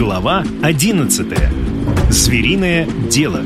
Глава 11. Звериное дело.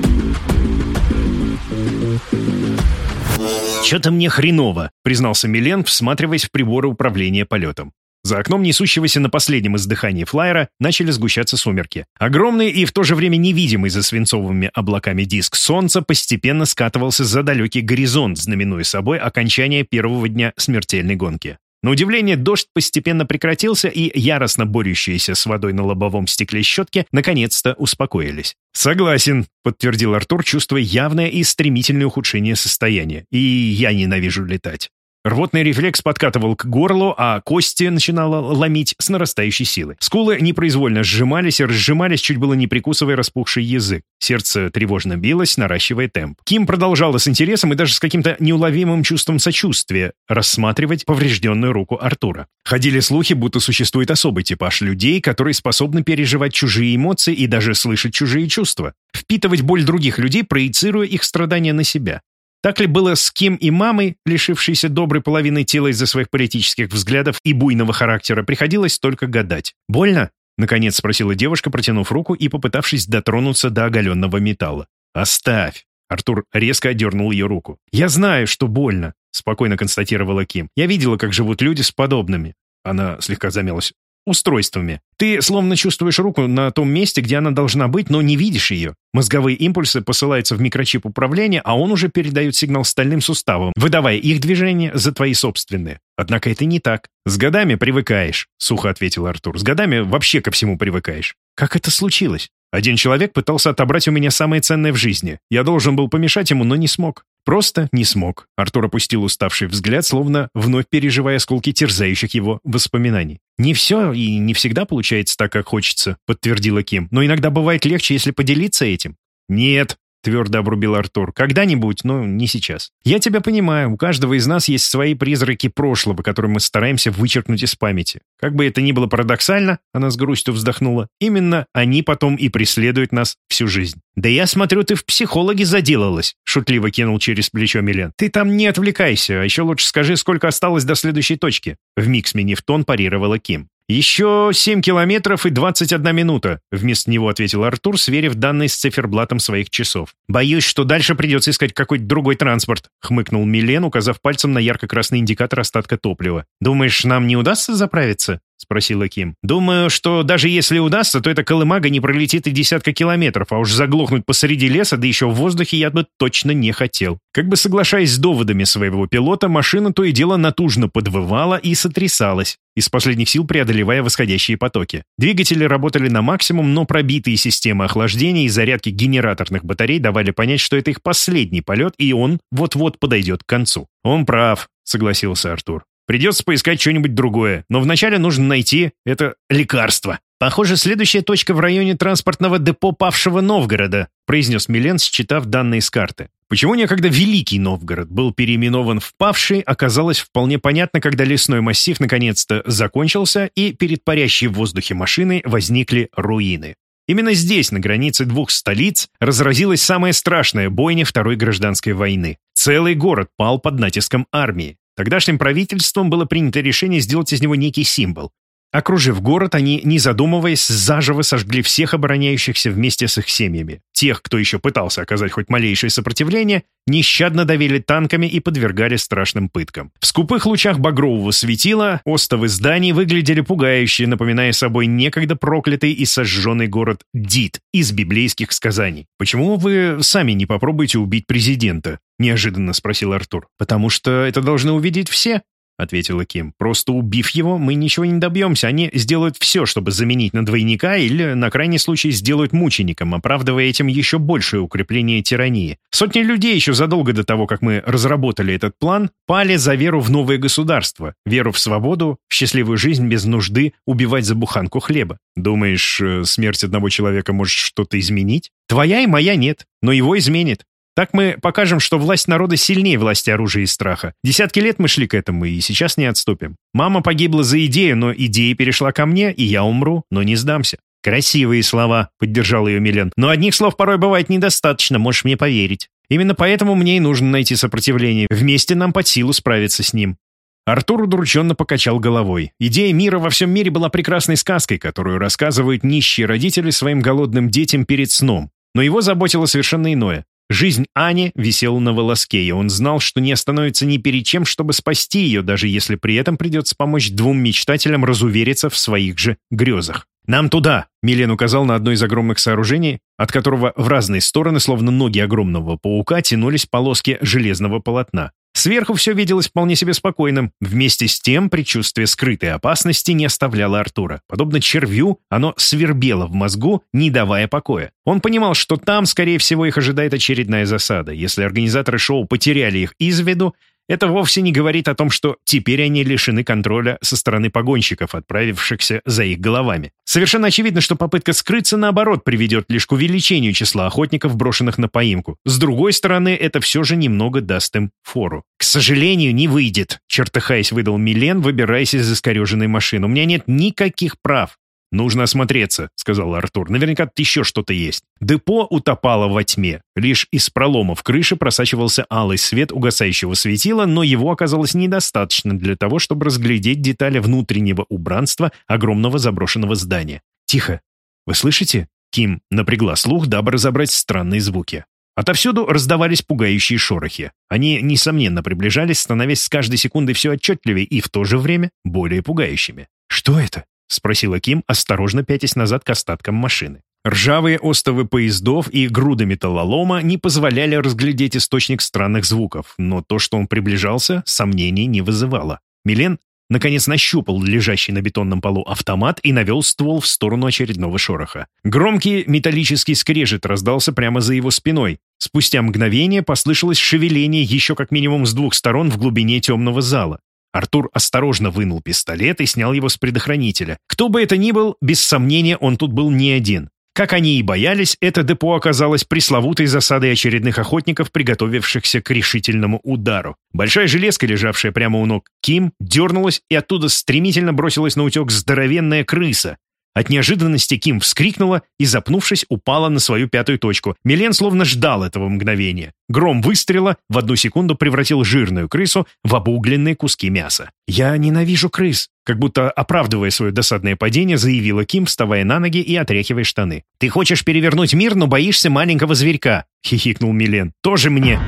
«Чё-то мне хреново», — признался Милен, всматриваясь в приборы управления полетом. За окном несущегося на последнем издыхании флайера начали сгущаться сумерки. Огромный и в то же время невидимый за свинцовыми облаками диск солнца постепенно скатывался за далекий горизонт, знаменуя собой окончание первого дня смертельной гонки. На удивление, дождь постепенно прекратился, и яростно борющиеся с водой на лобовом стекле щетки наконец-то успокоились. «Согласен», — подтвердил Артур, чувствуя явное и стремительное ухудшение состояния. «И я ненавижу летать». Рвотный рефлекс подкатывал к горлу, а кости начинало ломить с нарастающей силой. Скулы непроизвольно сжимались и разжимались, чуть было не прикусывая распухший язык. Сердце тревожно билось, наращивая темп. Ким продолжала с интересом и даже с каким-то неуловимым чувством сочувствия рассматривать поврежденную руку Артура. Ходили слухи, будто существует особый типаж людей, которые способны переживать чужие эмоции и даже слышать чужие чувства. Впитывать боль других людей, проецируя их страдания на себя. Так ли было с Ким и мамой, лишившейся доброй половины тела из-за своих политических взглядов и буйного характера, приходилось только гадать. «Больно?» — наконец спросила девушка, протянув руку и попытавшись дотронуться до оголенного металла. «Оставь!» Артур резко отдернул ее руку. «Я знаю, что больно», — спокойно констатировала Ким. «Я видела, как живут люди с подобными». Она слегка замялась устройствами. Ты словно чувствуешь руку на том месте, где она должна быть, но не видишь ее. Мозговые импульсы посылаются в микрочип управления, а он уже передает сигнал стальным суставам, выдавая их движения за твои собственные. Однако это не так. С годами привыкаешь, сухо ответил Артур. С годами вообще ко всему привыкаешь. Как это случилось? Один человек пытался отобрать у меня самое ценное в жизни. Я должен был помешать ему, но не смог. Просто не смог. Артур опустил уставший взгляд, словно вновь переживая осколки терзающих его воспоминаний. «Не все и не всегда получается так, как хочется», — подтвердила Ким. «Но иногда бывает легче, если поделиться этим». «Нет», твердо обрубил Артур. «Когда-нибудь, но не сейчас. Я тебя понимаю, у каждого из нас есть свои призраки прошлого, которые мы стараемся вычеркнуть из памяти. Как бы это ни было парадоксально, она с грустью вздохнула, именно они потом и преследуют нас всю жизнь». «Да я смотрю, ты в психологе заделалась», — шутливо кинул через плечо Милен. «Ты там не отвлекайся, а еще лучше скажи, сколько осталось до следующей точки». Вмиг сменив тон, парировала Ким. «Еще семь километров и двадцать одна минута», — вместо него ответил Артур, сверив данные с циферблатом своих часов. «Боюсь, что дальше придется искать какой-то другой транспорт», — хмыкнул Милен, указав пальцем на ярко-красный индикатор остатка топлива. «Думаешь, нам не удастся заправиться?» — спросила Ким. «Думаю, что даже если удастся, то эта колымага не пролетит и десятка километров, а уж заглохнуть посреди леса, да еще в воздухе я бы точно не хотел». Как бы соглашаясь с доводами своего пилота, машина то и дело натужно подвывала и сотрясалась, из последних сил преодолевая восходящие потоки. Двигатели работали на максимум, но пробитые системы охлаждения и зарядки генераторных батарей давали понять, что это их последний полет, и он вот-вот подойдет к концу. «Он прав», — согласился Артур. Придется поискать что-нибудь другое. Но вначале нужно найти это лекарство. Похоже, следующая точка в районе транспортного депо павшего Новгорода, произнес Милен, считав данные с карты. Почему некогда Великий Новгород был переименован в Павший, оказалось вполне понятно, когда лесной массив наконец-то закончился, и перед парящей в воздухе машиной возникли руины. Именно здесь, на границе двух столиц, разразилась самая страшная бойня Второй гражданской войны. Целый город пал под натиском армии. Тогдашним правительством было принято решение сделать из него некий символ. Окружив город, они, не задумываясь, заживо сожгли всех обороняющихся вместе с их семьями. Тех, кто еще пытался оказать хоть малейшее сопротивление, нещадно давили танками и подвергали страшным пыткам. В скупых лучах багрового светила остовы зданий выглядели пугающе, напоминая собой некогда проклятый и сожженный город Дит из библейских сказаний. «Почему вы сами не попробуете убить президента?» — неожиданно спросил Артур. «Потому что это должны увидеть все», — ответила Ким. «Просто убив его, мы ничего не добьемся. Они сделают все, чтобы заменить на двойника или, на крайний случай, сделают мучеником, оправдывая этим еще большее укрепление тирании. Сотни людей еще задолго до того, как мы разработали этот план, пали за веру в новое государство, веру в свободу, в счастливую жизнь без нужды убивать за буханку хлеба. Думаешь, э, смерть одного человека может что-то изменить? Твоя и моя нет, но его изменит. Так мы покажем, что власть народа сильнее власти оружия и страха. Десятки лет мы шли к этому, и сейчас не отступим. Мама погибла за идею, но идея перешла ко мне, и я умру, но не сдамся. «Красивые слова», — поддержал ее Милен. «Но одних слов порой бывает недостаточно, можешь мне поверить. Именно поэтому мне и нужно найти сопротивление. Вместе нам под силу справиться с ним». Артур удрученно покачал головой. Идея мира во всем мире была прекрасной сказкой, которую рассказывают нищие родители своим голодным детям перед сном. Но его заботило совершенно иное. Жизнь Ани висела на волоске, и он знал, что не остановится ни перед чем, чтобы спасти ее, даже если при этом придется помочь двум мечтателям разувериться в своих же грезах. «Нам туда!» — Милен указал на одно из огромных сооружений, от которого в разные стороны, словно ноги огромного паука, тянулись полоски железного полотна. Сверху все виделось вполне себе спокойным. Вместе с тем предчувствие скрытой опасности не оставляло Артура. Подобно червю, оно свербело в мозгу, не давая покоя. Он понимал, что там, скорее всего, их ожидает очередная засада. Если организаторы шоу потеряли их из виду, это вовсе не говорит о том, что теперь они лишены контроля со стороны погонщиков, отправившихся за их головами. Совершенно очевидно, что попытка скрыться, наоборот, приведет лишь к увеличению числа охотников, брошенных на поимку. С другой стороны, это все же немного даст им фору. «К сожалению, не выйдет», — чертыхаясь, выдал Милен, выбираясь из искореженной машины. «У меня нет никаких прав. «Нужно осмотреться», — сказал Артур. «Наверняка тут еще что-то есть». Депо утопало во тьме. Лишь из пролома в крыше просачивался алый свет угасающего светила, но его оказалось недостаточно для того, чтобы разглядеть детали внутреннего убранства огромного заброшенного здания. «Тихо! Вы слышите?» Ким напрягла слух, дабы разобрать странные звуки. Отовсюду раздавались пугающие шорохи. Они, несомненно, приближались, становясь с каждой секундой все отчетливее и в то же время более пугающими. «Что это?» — спросила Ким, осторожно пятясь назад к остаткам машины. Ржавые остовы поездов и груды металлолома не позволяли разглядеть источник странных звуков, но то, что он приближался, сомнений не вызывало. Милен наконец нащупал лежащий на бетонном полу автомат и навел ствол в сторону очередного шороха. Громкий металлический скрежет раздался прямо за его спиной. Спустя мгновение послышалось шевеление еще как минимум с двух сторон в глубине темного зала. Артур осторожно вынул пистолет и снял его с предохранителя. Кто бы это ни был, без сомнения, он тут был не один. Как они и боялись, это депо оказалось пресловутой засадой очередных охотников, приготовившихся к решительному удару. Большая железка, лежавшая прямо у ног Ким, дернулась, и оттуда стремительно бросилась на утек здоровенная крыса. От неожиданности Ким вскрикнула и, запнувшись, упала на свою пятую точку. Милен словно ждал этого мгновения. Гром выстрела в одну секунду превратил жирную крысу в обугленные куски мяса. «Я ненавижу крыс», как будто оправдывая свое досадное падение, заявила Ким, вставая на ноги и отряхивая штаны. «Ты хочешь перевернуть мир, но боишься маленького зверька», — хихикнул Милен. «Тоже мне».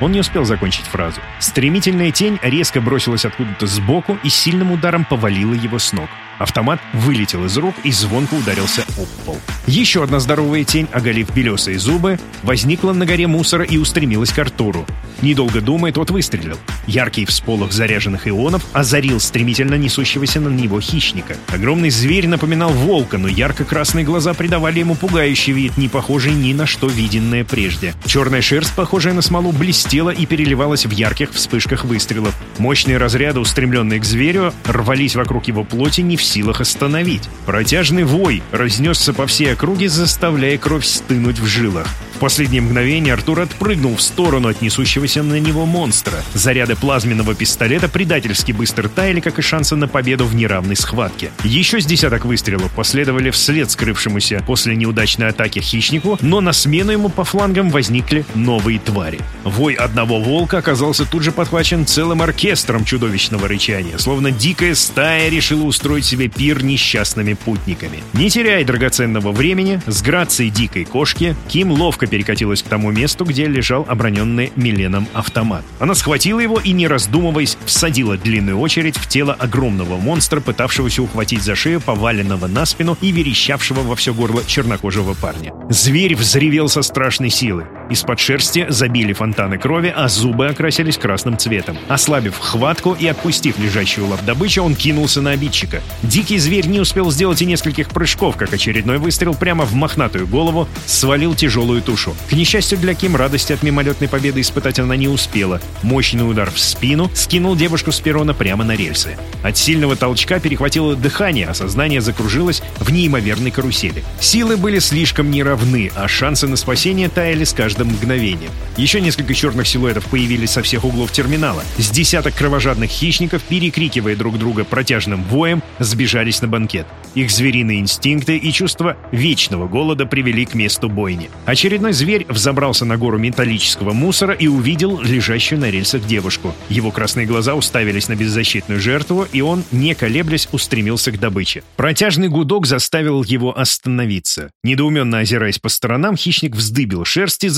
Он не успел закончить фразу. Стремительная тень резко бросилась откуда-то сбоку и сильным ударом повалила его с ног. Автомат вылетел из рук и звонко ударился об пол. Еще одна здоровая тень, оголив белесые зубы, возникла на горе мусора и устремилась к Артуру. Недолго думая, тот выстрелил. Яркий всполох заряженных ионов озарил стремительно несущегося на него хищника. Огромный зверь напоминал волка, но ярко-красные глаза придавали ему пугающий вид, не похожий ни на что виденное прежде. Черная шерсть, похожая на смолу, блестела и переливалась в ярких вспышках выстрелов. Мощные разряды, устремленные к зверю, рвались вокруг его плоти, не в силах остановить. Протяжный вой разнесся по всей округе, заставляя кровь стынуть в жилах. Последнее мгновение Артур отпрыгнул в сторону от несущегося на него монстра. Заряды плазменного пистолета предательски быстро таяли, как и шансы на победу в неравной схватке. Еще с десяток выстрелов последовали вслед скрывшемуся после неудачной атаки хищнику, но на смену ему по флангам возникли новые твари. Вой одного волка оказался тут же подхвачен целым оркестром чудовищного рычания, словно дикая стая решила устроить себе пир несчастными путниками. Не теряя драгоценного времени, с грацией дикой кошки, Ким ловко перекатилась к тому месту, где лежал оброненный Миленом автомат. Она схватила его и, не раздумываясь, всадила длинную очередь в тело огромного монстра, пытавшегося ухватить за шею поваленного на спину и верещавшего во все горло чернокожего парня. Зверь взревел со страшной силой. Из-под шерсти забили фонтаны крови, а зубы окрасились красным цветом. Ослабив хватку и отпустив лежащую лап добычу, он кинулся на обидчика. Дикий зверь не успел сделать и нескольких прыжков, как очередной выстрел прямо в мохнатую голову свалил тяжелую тушу. К несчастью для Ким, радости от мимолетной победы испытать она не успела. Мощный удар в спину скинул девушку с перрона прямо на рельсы. От сильного толчка перехватило дыхание, а сознание закружилось в неимоверной карусели. Силы были слишком неравны, а шансы на спасение таяли с каждым мгновением. Еще несколько черных силуэтов появились со всех углов терминала. С десяток кровожадных хищников, перекрикивая друг друга протяжным воем, сбежались на банкет. Их звериные инстинкты и чувство вечного голода привели к месту бойни. Очередной зверь взобрался на гору металлического мусора и увидел лежащую на рельсах девушку. Его красные глаза уставились на беззащитную жертву, и он, не колеблясь, устремился к добыче. Протяжный гудок заставил его остановиться. Недоуменно озираясь по сторонам, хищник вздыбил шерсть и.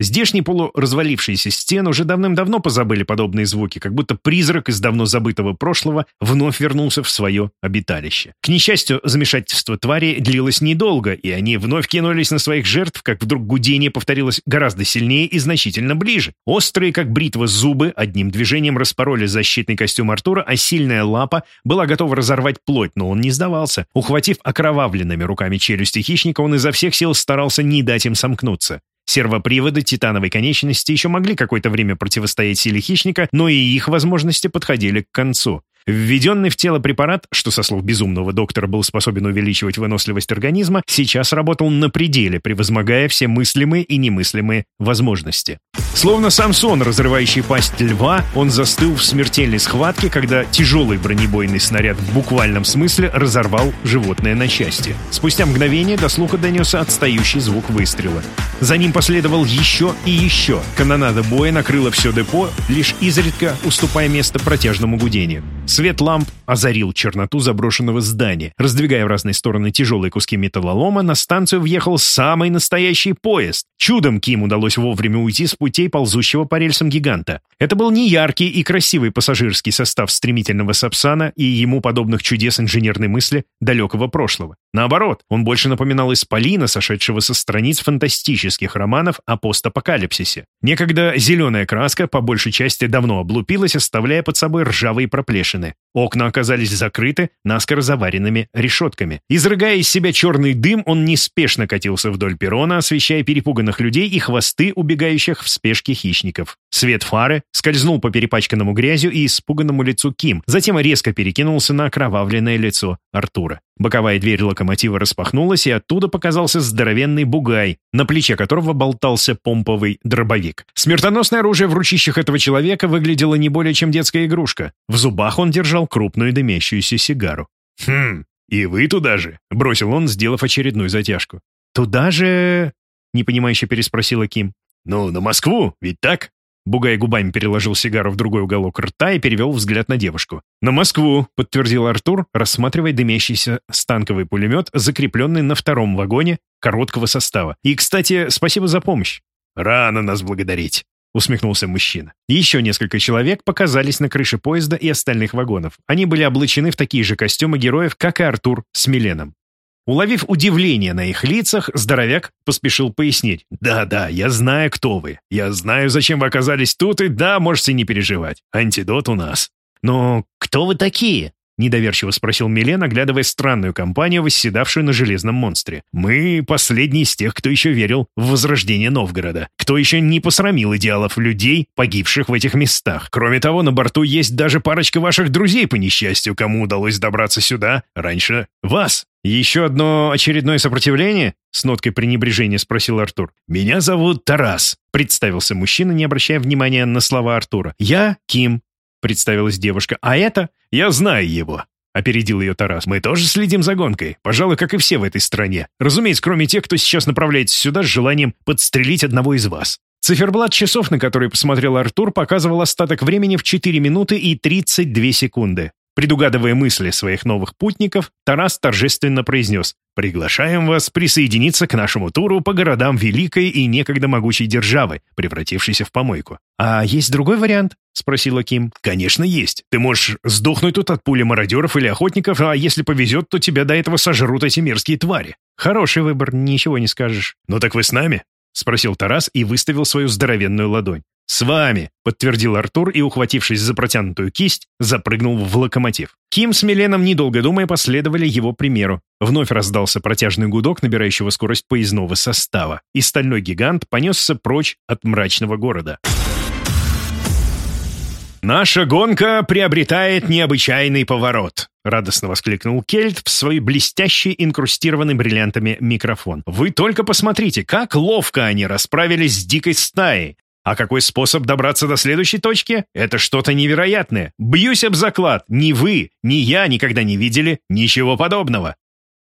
Здешние полуразвалившиеся стены уже давным-давно позабыли подобные звуки, как будто призрак из давно забытого прошлого вновь вернулся в свое обиталище. К несчастью, замешательство твари длилось недолго, и они вновь кинулись на своих жертв, как вдруг гудение повторилось гораздо сильнее и значительно ближе. Острые, как бритва, зубы одним движением распороли защитный костюм Артура, а сильная лапа была готова разорвать плоть, но он не сдавался. Ухватив окровавленными руками челюсти хищника, он изо всех сил старался не дать им сомкнуться. Сервоприводы титановой конечности еще могли какое-то время противостоять силе хищника, но и их возможности подходили к концу. Введенный в тело препарат, что со слов безумного доктора был способен увеличивать выносливость организма, сейчас работал на пределе, превозмогая все мыслимые и немыслимые возможности. Словно Самсон, разрывающий пасть льва, он застыл в смертельной схватке, когда тяжелый бронебойный снаряд в буквальном смысле разорвал животное на части. Спустя мгновение до слуха донесся отстающий звук выстрела. За ним последовал еще и еще. Канонада боя накрыла все депо, лишь изредка уступая место протяжному гудению. Свет ламп озарил черноту заброшенного здания. Раздвигая в разные стороны тяжелые куски металлолома, на станцию въехал самый настоящий поезд. Чудом Ким удалось вовремя уйти с путей ползущего по рельсам гиганта. Это был не яркий и красивый пассажирский состав стремительного Сапсана и ему подобных чудес инженерной мысли далекого прошлого. Наоборот, он больше напоминал исполина, сошедшего со страниц фантастических романов о постапокалипсисе. Некогда зеленая краска по большей части давно облупилась, оставляя под собой ржавые проплешины. Окна оказались закрыты наскоро заваренными решетками. Изрыгая из себя черный дым, он неспешно катился вдоль перрона, освещая перепуганных людей и хвосты убегающих в спешке хищников. Свет фары скользнул по перепачканному грязью и испуганному лицу Ким, затем резко перекинулся на окровавленное лицо Артура. Боковая дверь локомотива распахнулась, и оттуда показался здоровенный бугай, на плече которого болтался помповый дробовик. Смертоносное оружие в ручищах этого человека выглядело не более чем детская игрушка. В зубах он держал крупную дымящуюся сигару. «Хм, и вы туда же?» — бросил он, сделав очередную затяжку. «Туда же...» — непонимающе переспросила Ким. «Ну, на Москву, ведь так?» Бугай губами переложил сигару в другой уголок рта и перевел взгляд на девушку. «На Москву», — подтвердил Артур, рассматривая дымящийся станковый пулемет, закрепленный на втором вагоне короткого состава. «И, кстати, спасибо за помощь». «Рано нас благодарить», — усмехнулся мужчина. Еще несколько человек показались на крыше поезда и остальных вагонов. Они были облачены в такие же костюмы героев, как и Артур с Миленом. Уловив удивление на их лицах, здоровяк поспешил пояснить. «Да-да, я знаю, кто вы. Я знаю, зачем вы оказались тут, и да, можете не переживать. Антидот у нас». «Но кто вы такие?» Недоверчиво спросил Милен, оглядывая странную компанию, восседавшую на железном монстре. «Мы последний из тех, кто еще верил в возрождение Новгорода. Кто еще не посрамил идеалов людей, погибших в этих местах. Кроме того, на борту есть даже парочка ваших друзей по несчастью, кому удалось добраться сюда раньше вас». «Еще одно очередное сопротивление?» — с ноткой пренебрежения спросил Артур. «Меня зовут Тарас», — представился мужчина, не обращая внимания на слова Артура. «Я Ким, — представилась девушка. «А это? Я знаю его!» — опередил ее Тарас. «Мы тоже следим за гонкой. Пожалуй, как и все в этой стране. Разумеется, кроме тех, кто сейчас направляется сюда с желанием подстрелить одного из вас». Циферблат часов, на который посмотрел Артур, показывал остаток времени в 4 минуты и 32 секунды. Предугадывая мысли своих новых путников, Тарас торжественно произнес «Приглашаем вас присоединиться к нашему туру по городам великой и некогда могучей державы, превратившейся в помойку». «А есть другой вариант?» — спросила Ким. «Конечно есть. Ты можешь сдохнуть тут от пули мародеров или охотников, а если повезет, то тебя до этого сожрут эти мерзкие твари». «Хороший выбор, ничего не скажешь». «Ну так вы с нами?» — спросил Тарас и выставил свою здоровенную ладонь. «С вами», — подтвердил Артур и, ухватившись за протянутую кисть, запрыгнул в локомотив. Ким с Миленом, недолго думая, последовали его примеру. Вновь раздался протяжный гудок, набирающего скорость поездного состава, и стальной гигант понесся прочь от мрачного города. «Наша гонка приобретает необычайный поворот», — радостно воскликнул Кельт в свой блестящий, инкрустированный бриллиантами микрофон. «Вы только посмотрите, как ловко они расправились с дикой стаей. А какой способ добраться до следующей точки? Это что-то невероятное. Бьюсь об заклад. Ни вы, ни я никогда не видели ничего подобного.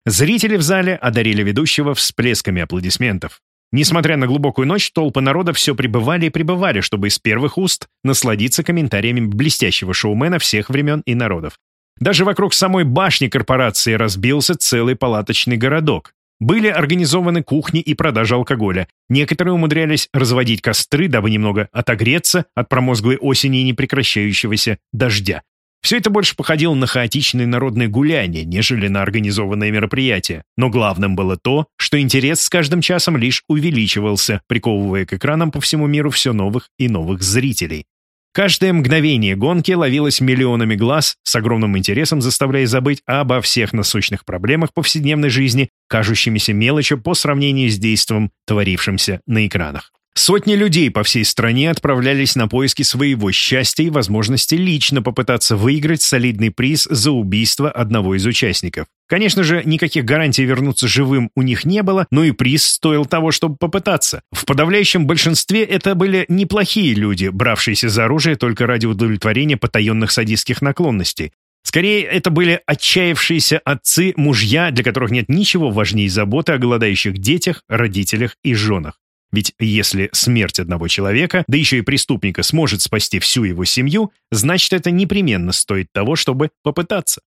Зрители в зале одарили ведущего всплесками аплодисментов. Несмотря на глубокую ночь, толпы народа все пребывали и пребывали, чтобы из первых уст насладиться комментариями блестящего шоумена всех времен и народов. Даже вокруг самой башни корпорации разбился целый палаточный городок. Были организованы кухни и продажа алкоголя. Некоторые умудрялись разводить костры, дабы немного отогреться от промозглой осени и непрекращающегося дождя. Все это больше походило на хаотичные народные гуляния, нежели на организованное мероприятие. Но главным было то, что интерес с каждым часом лишь увеличивался, приковывая к экранам по всему миру все новых и новых зрителей. Каждое мгновение гонки ловилось миллионами глаз, с огромным интересом заставляя забыть обо всех насущных проблемах повседневной жизни, кажущимися мелочью по сравнению с действом, творившимся на экранах. Сотни людей по всей стране отправлялись на поиски своего счастья и возможности лично попытаться выиграть солидный приз за убийство одного из участников. Конечно же, никаких гарантий вернуться живым у них не было, но и приз стоил того, чтобы попытаться. В подавляющем большинстве это были неплохие люди, бравшиеся за оружие только ради удовлетворения потаенных садистских наклонностей. Скорее, это были отчаявшиеся отцы, мужья, для которых нет ничего важнее заботы о голодающих детях, родителях и женах. Ведь если смерть одного человека, да еще и преступника, сможет спасти всю его семью, значит, это непременно стоит того, чтобы попытаться.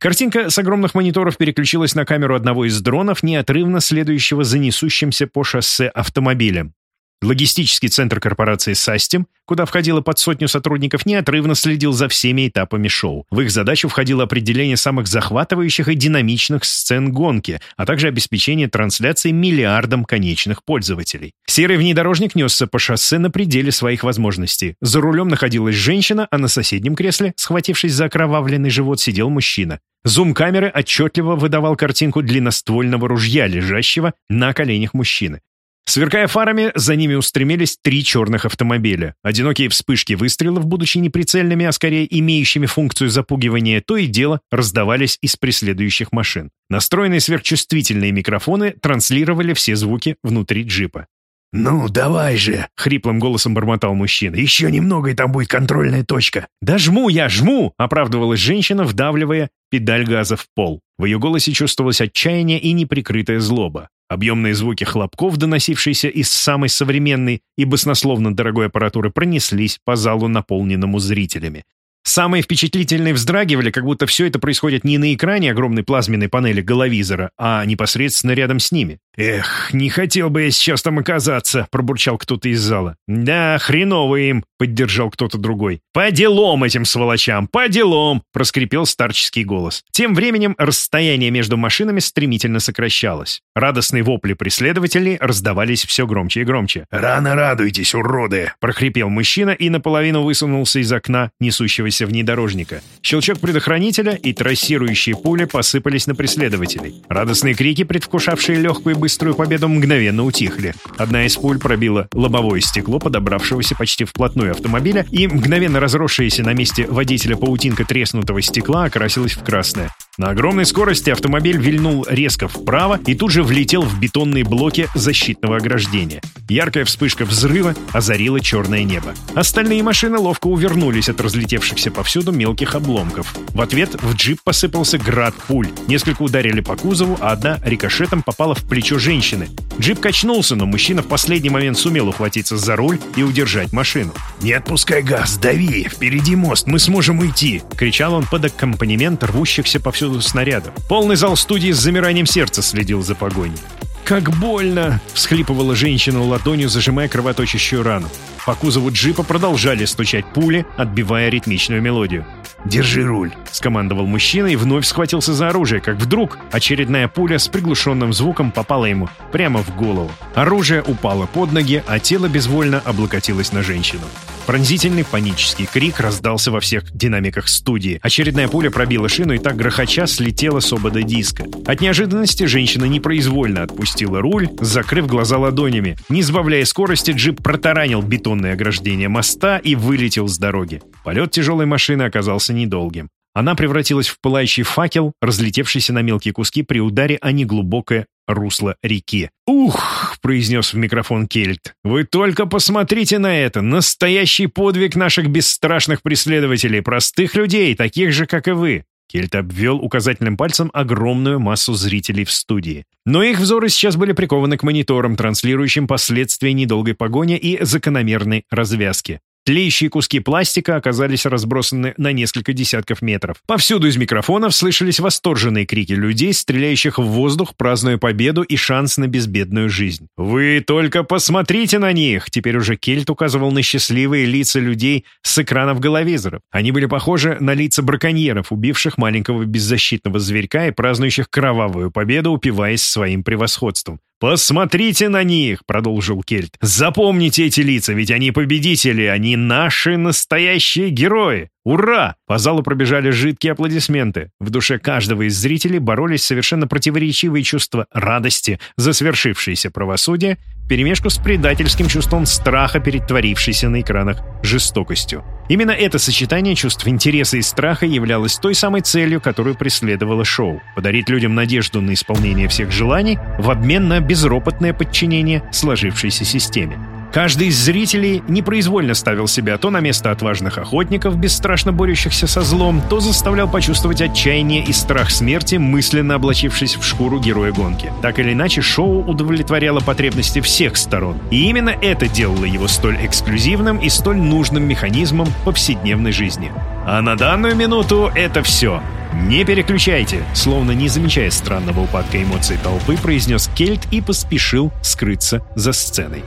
Картинка с огромных мониторов переключилась на камеру одного из дронов, неотрывно следующего за несущимся по шоссе автомобилем. Логистический центр корпорации «Састим», куда входило под сотню сотрудников, неотрывно следил за всеми этапами шоу. В их задачу входило определение самых захватывающих и динамичных сцен гонки, а также обеспечение трансляции миллиардам конечных пользователей. Серый внедорожник несся по шоссе на пределе своих возможностей. За рулем находилась женщина, а на соседнем кресле, схватившись за окровавленный живот, сидел мужчина. Зум камеры отчетливо выдавал картинку длинноствольного ружья, лежащего на коленях мужчины. Сверкая фарами, за ними устремились три черных автомобиля. Одинокие вспышки выстрелов, будучи неприцельными, а скорее имеющими функцию запугивания, то и дело раздавались из преследующих машин. Настроенные сверхчувствительные микрофоны транслировали все звуки внутри джипа. «Ну, давай же!» — хриплым голосом бормотал мужчина. «Еще немного, и там будет контрольная точка». «Да жму я, жму!» — оправдывалась женщина, вдавливая педаль газа в пол. В ее голосе чувствовалось отчаяние и неприкрытая злоба. Объемные звуки хлопков, доносившиеся из самой современной и баснословно дорогой аппаратуры, пронеслись по залу, наполненному зрителями. Самые впечатлительные вздрагивали, как будто все это происходит не на экране огромной плазменной панели головизора, а непосредственно рядом с ними. «Эх, не хотел бы я сейчас там оказаться», — пробурчал кто-то из зала. «Да, хреново им», — поддержал кто-то другой. «По делам этим сволочам, по делам», — проскрипел старческий голос. Тем временем расстояние между машинами стремительно сокращалось. Радостные вопли преследователей раздавались все громче и громче. «Рано радуйтесь, уроды!» — прохрипел мужчина и наполовину высунулся из окна несущегося внедорожника. Щелчок предохранителя и трассирующие пули посыпались на преследователей. Радостные крики, предвкушавшие легкую быструю победу мгновенно утихли. Одна из пуль пробила лобовое стекло подобравшегося почти вплотную автомобиля, и мгновенно разросшаяся на месте водителя паутинка треснутого стекла окрасилась в красное. На огромной скорости автомобиль вильнул резко вправо и тут же влетел в бетонные блоки защитного ограждения. Яркая вспышка взрыва озарила черное небо. Остальные машины ловко увернулись от разлетевшихся повсюду мелких обломков. В ответ в джип посыпался град пуль. Несколько ударили по кузову, а одна рикошетом попала в плечо женщины. Джип качнулся, но мужчина в последний момент сумел ухватиться за руль и удержать машину. «Не отпускай газ, дави! Впереди мост, мы сможем уйти!» — кричал он под аккомпанемент рвущихся повсюду снарядов. Полный зал студии с замиранием сердца следил за погоней. «Как больно!» — всхлипывала женщина ладонью, зажимая кровоточащую рану. По кузову джипа продолжали стучать пули, отбивая ритмичную мелодию. «Держи руль», — скомандовал мужчина и вновь схватился за оружие, как вдруг очередная пуля с приглушенным звуком попала ему прямо в голову. Оружие упало под ноги, а тело безвольно облокотилось на женщину. Пронзительный панический крик раздался во всех динамиках студии. Очередная пуля пробила шину и так грохоча слетела с обода диска. От неожиданности женщина непроизвольно отпустила руль, закрыв глаза ладонями. Не сбавляя скорости, джип протаранил бетонное ограждение моста и вылетел с дороги. Полет тяжелой машины оказался недолгим. Она превратилась в пылающий факел, разлетевшийся на мелкие куски при ударе о неглубокое русло реки. «Ух!» — произнес в микрофон Кельт. «Вы только посмотрите на это! Настоящий подвиг наших бесстрашных преследователей, простых людей, таких же, как и вы!» Кельт обвел указательным пальцем огромную массу зрителей в студии. Но их взоры сейчас были прикованы к мониторам, транслирующим последствия недолгой погони и закономерной развязки. Тлеющие куски пластика оказались разбросаны на несколько десятков метров. Повсюду из микрофонов слышались восторженные крики людей, стреляющих в воздух, празднуя победу и шанс на безбедную жизнь. «Вы только посмотрите на них!» Теперь уже Кельт указывал на счастливые лица людей с экранов головизоров. Они были похожи на лица браконьеров, убивших маленького беззащитного зверька и празднующих кровавую победу, упиваясь своим превосходством. «Посмотрите на них!» — продолжил Кельт. «Запомните эти лица, ведь они победители, они наши настоящие герои! Ура!» По залу пробежали жидкие аплодисменты. В душе каждого из зрителей боролись совершенно противоречивые чувства радости за свершившееся правосудие вперемешку с предательским чувством страха перед творившейся на экранах жестокостью. Именно это сочетание чувств интереса и страха являлось той самой целью, которую преследовало шоу — подарить людям надежду на исполнение всех желаний в обмен на безропотное подчинение сложившейся системе. Каждый из зрителей непроизвольно ставил себя то на место отважных охотников, бесстрашно борющихся со злом, то заставлял почувствовать отчаяние и страх смерти, мысленно облачившись в шкуру героя гонки. Так или иначе, шоу удовлетворяло потребности всех сторон. И именно это делало его столь эксклюзивным и столь нужным механизмом повседневной жизни. А на данную минуту это все. «Не переключайте!» Словно не замечая странного упадка эмоций толпы, произнес Кельт и поспешил скрыться за сценой.